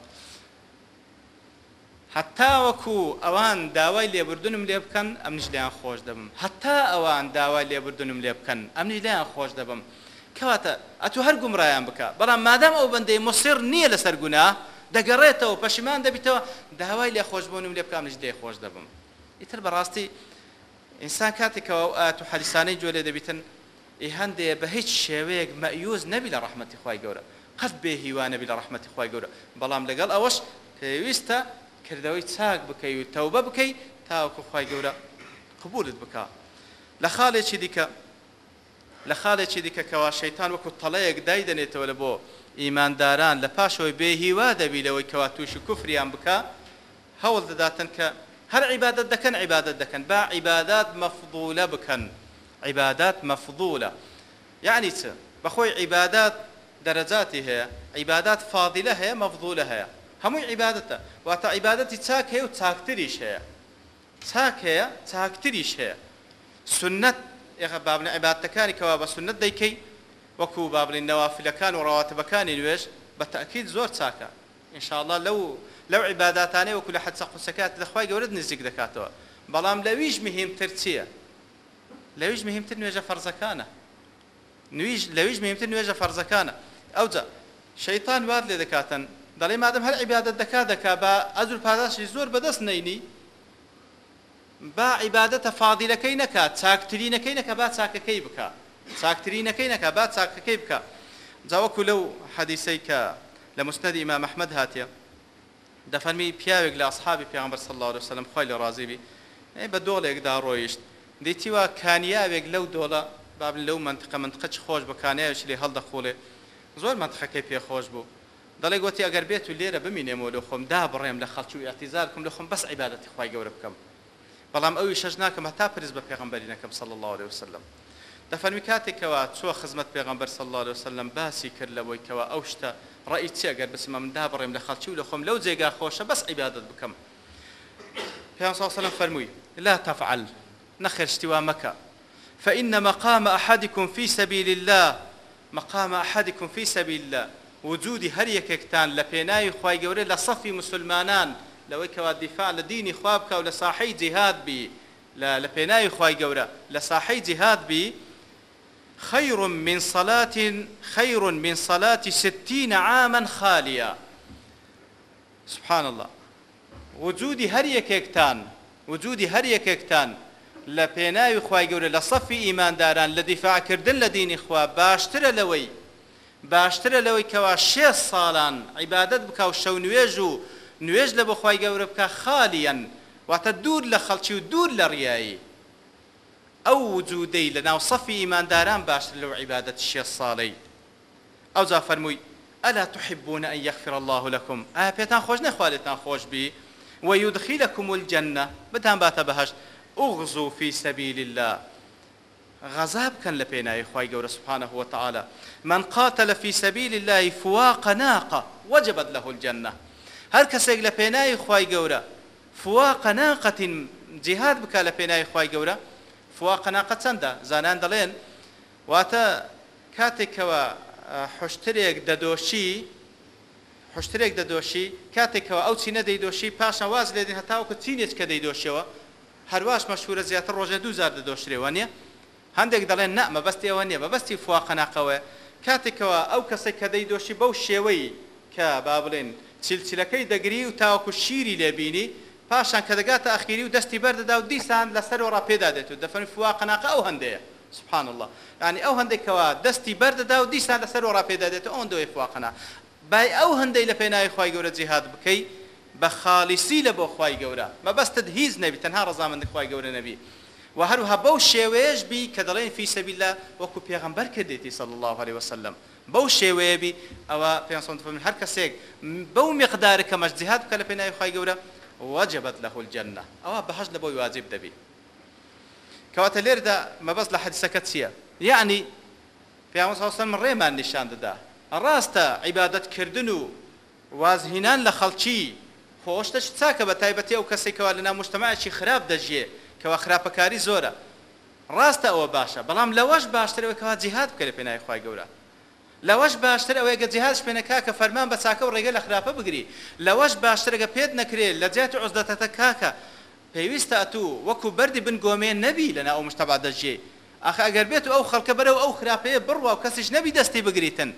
هەتاوەکو ئەوان داوای لێبوردنم لێ بکەن ئەمنیش لیان خۆش دەبم هەتا ئەوان داوای لێبوردنم لێ بکەن ئەمنی لیان خۆش دەبم کەواتە ئەتو هەر گومڕایان بکە بەڵام مادام ئەو بەندەی مسیر نییە لەسەر گونا دەگەڕێتەوە پەشیمان دەبیتەوە داوای لێ خۆشبوونم لێ بکەمنیش دێ خۆش دەبم ئیتر بەڕاستی ئینسان کاتێکەوە ئاتو حەلیسانەی جوێ لێ دەبیتن ئی هەندێ بە هیچ شێوەیەک مەیوز نەبی لە ڕحمەتی خی گەورە قەت بێ هیوانەبی لە ڕحمەتی خی گەورە بەڵام لەگەڵ ئەوەش پێویستە کردەوەی چاک بکەی و تەوبە بکەی تاوەکو خی گەورە قبولت بک لە خاڵێکی دیکە لە خاڵێکی دیکە کەوا شەیتان وەکو تەڵەیەک دای دەنێتەوە لە بۆ ئیمانداران لە پاشەوەی بێهیوا دەبی لەوەی کەوا تووشی کوفریان بکە هەوڵ دەداتن کە هەر عیبادت دەکەن عیبادت دەکەن با عیبادات مەفضولە بکەن عیبادات مەفضولە یعنی چ بەخۆی عیبادات دەرەجاتی هەیە عیبادات فاضلە هەیە مەفضولە هەیە هەمووی عیباەتە واتە عیباەتی چاک هەیە و چاکتریش هەیە چاک هەیە چاکتریش هەیە سنت ئێخە بابنە عیباتەکانی کەوا بە سنت دەیکەی وەکو بابلین نەوافلەکان و ڕاواتبەکانی نوێش بە تاکیید زۆر چاکە انشاءله لەو لەو عیبااتانەی وەکو لە حەسە قوسەکات لەخوای گەورت نزیک دەکاتەوە بەڵام لەویش مهمتر چییە لەویش مهمتر نوێژە فەرزەکانە لەویش مهمتر نوێژە فەرزەکانە ئەوجا شەیتان وات لێ دەکاتەن دەڵێ مادەم هەر عیبادەت دەکا دەکا بە ئەزور پاداشی زۆر بەدەست نینی با عیبادەتە فادیلەکەی نەکات چاکترینەکەی نەکە با چاکەکەی بکە چاکترینەکەی نەکە با چاکەکەی بکە جاوەکو لەو حەدیسەی کە لە مستەدی ئیما مححمد هاتیە دەفەرمی پیاوێک لە ئەسحابی پێغمبەر صلی الله عليه وسلم خۆی لە ڕازیبی بە دۆڵێکدا ڕۆیشت دیتیوە کانیاوێک لەو دۆڵە بابل لەو منتقە منتقەچ خۆش بە کانیاوێکی لێ هەڵدەخۆڵێ زۆر منتخەکەی پێخۆش بوو دەڵێ گوتی ئەگەر بێت و لێرە بمینێمەوە لە خۆم دا بڕێم لە خەڵکی و یاحتیزارکم لە خۆم بەس عیباەتی خخوای گەورە بکەم بەڵام ئەوی شەژ ناکەم هەتا پرز بە پێغمبەرینەکەم صل الله عليه وسلم دەفەنوی کاتێکەوە چوە خزمەت پێغمبەر صل الله عليه وسلم باسی کرد لەوەی کەەوە ئەو شتە ڕئی چێگەر بسمە من دا بڕێم لە خەڵکی و لە خۆم لەو جێگا خۆشە بەس عیبادت بکەم پێ سلم فەرمووی لا تفعل نخر اشتوى مكة فإن مقام أحدكم في سبيل الله مقام أحدكم في سبيل الله وجودی هەر یەکێکتان لە پێناوی خی گەورە لە سەفی مسلمانان لەوەی کەوا دیفاع لە دینی خواب کە و لە ساحی جهاد بی لە پێناوی خی گەورە لە ساحی جهاد بی خير من صلاة خير من صلاة ستين عاما خالية سبحان الله وجودي هەر یەکێکتان وجودی هەر یەکێکتان لە پێناوی خی گەورە لە سەفی ئیمانداران لە دیفاعکردن لە دینی خوا باشترە لەوەی باشترە لەوەی کەوا شێ ساڵان عیبادت بکە و شەو نوێژ و نوێژ لە بەخوای گەورە بکە خالیەن واتە دوور لە خەڵکی و دوور لە ڕیایی ئەو وجودەی لە ناو سەفی ئیمانداران باشتر لەو عیبادت شێ ساڵەی ئەو جا فەرمووی ئەلا تحبون أن يغفر الله لكم ئایا پێتان خۆش نەخوالێتان خۆش بی ويدخلكم الجنة بتان باتە بەهشت اغزوا في سبيل الله غەزا بکەن لە پێناایی خی گەورە سوبحانە هوتەعاالە من قاتە لە فیسەبیلی لای فواقە ناقە وەجبەت لە هولجەنە هەر کەسێک لە پێناایی خی گەورە فواقە ناقەتین جیهاد بکە لە پێناایی خی گەورە فواقە ناقە چەندە زانان دەڵێن واتە کاتێکەوە حشترێک دەدۆشی حشترێک دەدۆشی کاتێکەوە ئەو چینە دەیدۆشی پاشە واز لێدین هەتاوکە چینێک کە دەیدۆشیەوە هەرواش مەشهورە زیاتر ڕۆژە دوزار دەدۆشرێوە نیە هەندێک دەڵێن نامە بەستیەوە نییە بە بەستی فواقەناقەوە کاتێکەوە ئەو کەسێک کە دەی دۆشی بەو شێوەی کە با بڵێن چلچلەکەی دەگری و تاوەکو شیری لێبینی پاشان کە دەگاتە ئەخیری و دەستی بەردەدا و دیسان لەسەر و ڕاپێدا دێت و دەفەن فواقەناقە ئەو هەندەیە سبحان الله ینی ئەو هەندێکەوە دەستی بەردەدا و دیسان لەسەر و ڕاپێدا دێت ئەوەن دەوێ فواقەنا بای ئەو هەندەی لە پێناوی خی گەورە جیهات بکەی بە خالیسی لە بۆ خی گەورە مەبەستت هیچ نەبی تەنها ڕزامندخوای گەورە نەبی. و هەروها بەو شێوەیەش بی کە دەڵێن فی سەبیلا وەکو پێغەمبەر کردێتی صلی الله عليه وسلم بەو شێوەیەبی ئەوە پێ هەر کەسێک بەو مقدارە کە مەجدهات بکە لە پێناوی خی گەورە وجبت له الجنة ئەوە بەهش لە بۆی واجب دەبی کەواتە لێردا مەبەست لە حەدیسەکە چییە یعنی پیاوەسەم ڕێمان نیشان دەدا ڕاستە عیباەتکردن و وازهینان لە خەڵکی خۆشتە چاکە بە تایبەتی ئەو کەسێکەوە لەنا مشتماعی خراپ دەژێ کەوا خراپەکاری زۆرە ڕاستە ئەوە باشە بەڵام لەوەش باشترەوەکەوا جیهات بکە لە پێنای خی گەورە لەوەش باشتر ئەوەیە گە جیهاز پێنەکا کە فەرمان بە چاکە و ڕێگە لە خراپە بگری لەوەش باشترەگە پێت نەکرێت لە جیات عزدەتەتە کاکە پێویستە ئەتو وەکو بەری بن گۆمێ نەبی لەنا ئەو مشتەبا دەژێ ئەخ ئەگەر بێت و ئەو خەڵکە بەرەو ئەو خراپەیە بڕوا و کەسیش نەبی دەستی بگریتن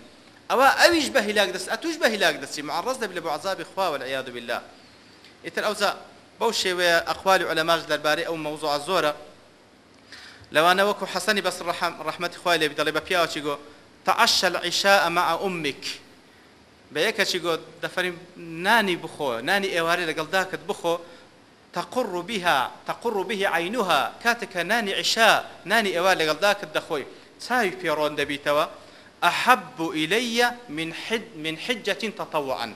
ئەوە ئەویش بە هیلاک دەست ئەتوش بە هیلاک دەستی معڕز دەبی لە بۆ عذابی خواوە لە یاد بالله ئیتر ئەوزە بەو شێوەیە ئەقوال و ئەلەماش دەربارەی ئەو مەوزوع زۆرە لەوانە وەکو حەسەنی بەس ڕحمەتی خوای لێ دەڵێ بە پیاوەی گۆ تەعشە لە عیشا ئەمە ئەومێک بە یەکەچی گۆ دەفەرین نانی بخۆ نانی ئێوارەی لەگەڵداکت بخۆ تقر بها تقر به عينها كاتك ناني عشاء ناني اوال لقلداك الدخوي ساي في رون دبيتوا احب الي من حج من حجه تطوعا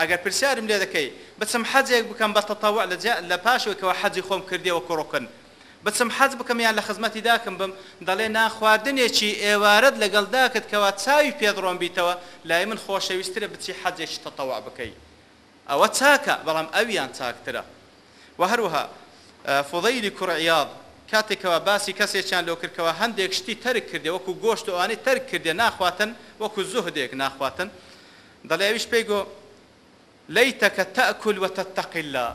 ئەگەر پرسیارم لێ دەکەی بچم حەجێک بکەم بە تەتەوە لە پاشەوەکەوە حەجی خۆم کردیەوە کڕۆکن بچم حەز بکەم یان لە خزمەتی داکەم بم دەڵێ ناخواردنێکی ئێوارەت لەگەڵداکت کەوا چاوی پێدڕۆم بیتەوە لای من خۆشەویسترە بچی حەجێکی تەتەوا بکەی ئەوە چاکە بەڵام ئەویان چاکترە و هەروەها فضەیلی کوڕعیاب کاتێکەوە باسی کەسێکیان لۆ کردەوە هەندێک شتی تەرک کردێ وەکو گۆشت و ئەوانەی تەرک کردێ ناخواتن وەکو زوهدێک ناخواتن دەڵێویش پێی گۆ لەیتەکە تەکل و تتەقللا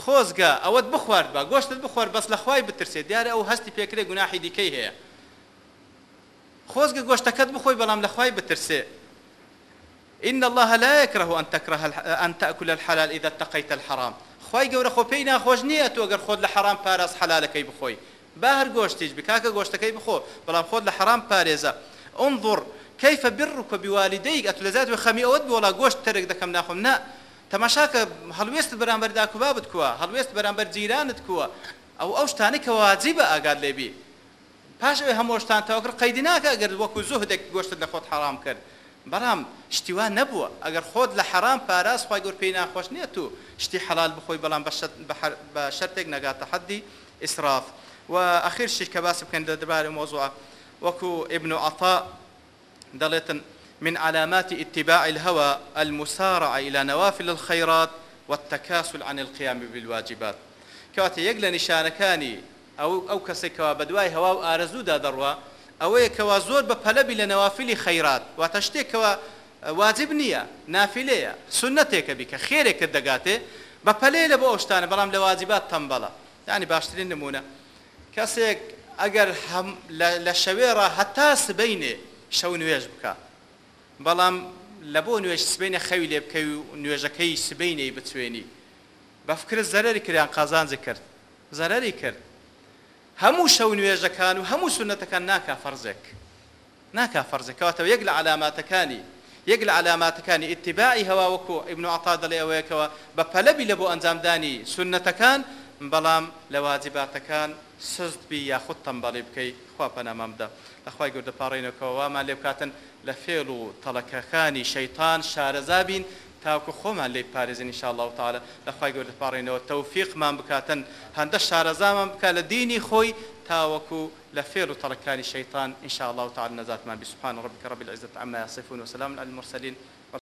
خۆزگە ئەوەت بخوارد بە گۆشتت بخوار بەس لە خوای بترسێ دیارە ئەو هەستی پێکرێ گوناحی دیکەی هەیە خۆزگە گۆشتەکەت بخۆی بەڵام لە خوای بترسێ إن الله لا يكره أن تكره أن تأكل الحلال إذا اتقيت الحرام خوای گەورە خۆ پێی ناخۆش نییە تۆ گەر خۆت لە حرام پاراز حلالەکەی بخۆی با هەر گۆشتیش بکاکە گۆشتەکەی بخۆ بەڵام خۆت لە حرام پارێزە انظر كيف برك بوالديك اتلزات وخمي اود ولا گوشت ترك دكم ناخم نا تماشاکە هەڵوێست بەرامبەر داکوبا بتکووە هەڵوێست بەرامبەر جیرانت کووە ئەو ئەو شتانی کە واجی بە ئاگاد لێبی پاش ئەوێ هەمۆشتان تاواکر قەیدی ناکە ئەگەر وەکو زۆهدێک گۆشتت لە خۆت حرام کرد بەڵام شتیوان نەبووە ئەگەر خۆت لە حرام پاراز خی گەور پێی ناخۆش نییە تو شتی حلال بخۆی بەڵام بە شەرتێک نەگاتە حەدی ئیسراف و ئەخیر شیکە باسی بکەن دەبارە مۆزوع وەکو ئبن و عفا دلتن من علامات اتباع الهوى المسارعة إلى نوافل الخيرات والتكاسل عن القيام بالواجبات كواتي يقل نشانكاني أو, أو كسيكوا بدواي هوا وآرزو دا دروا ئەوەیە کەوا زۆر بە پەلەبی لە نەوافلی خەیرات واتە شتێکەوە واجب نییە نافیلەیە سنەتێکە بیکە خێرێکت دەگاتێ بە پەلەیە لە بۆ ئەوشتانە بەڵام لە واجبات تەمبەڵە ینی باشترین نمونە کەسێک ئەگەر لە شەوێڕە هەتا سبینێ شەو نوێژ بکە بەڵام لە بۆ نوێژ سبینە خەوی لێ بکەوی و نوێژەکەی سبینەی بتوێنی بەفکر زەرری کردیان قازانجە کرد زەرری کرد هەموو شەو نوێژەکان و هەموو سونەتەکان ناکا فەرزێک ناکا فەرزەکەاتەوە یەک لە علاماتەکانی یەک لە علاماتەکانی ئتیباعی هەواوەکو ئیبن عتا دەڵێ ئەوەیەکەوە بە پەلەبی لە بۆ ئەنجامدانی سونەتەکان بەڵام لە واجباتەکان سزبی یاخود تەمبەڵی بکەیت خوا پەنەمەمدا لەخوای گەوردە پاڕینەکەەوەمان لێ بکاتن لە فێڵ و تەڵەکەخانی شەیتان شارەزابین تاکو خۆمان لی پارێزین شاءله وتالە لەخوای گەوردە پاڕینەوە تەوفیقمان بکاتن هەندە شارەزامان بکە لە دینی خۆی تاوەکو لە فێر و تەڕەکانی شەیتان انشاء الله تعالی نەزاتمان بسبحان ربك رب العزة عما يصفون وسلام على المرسلين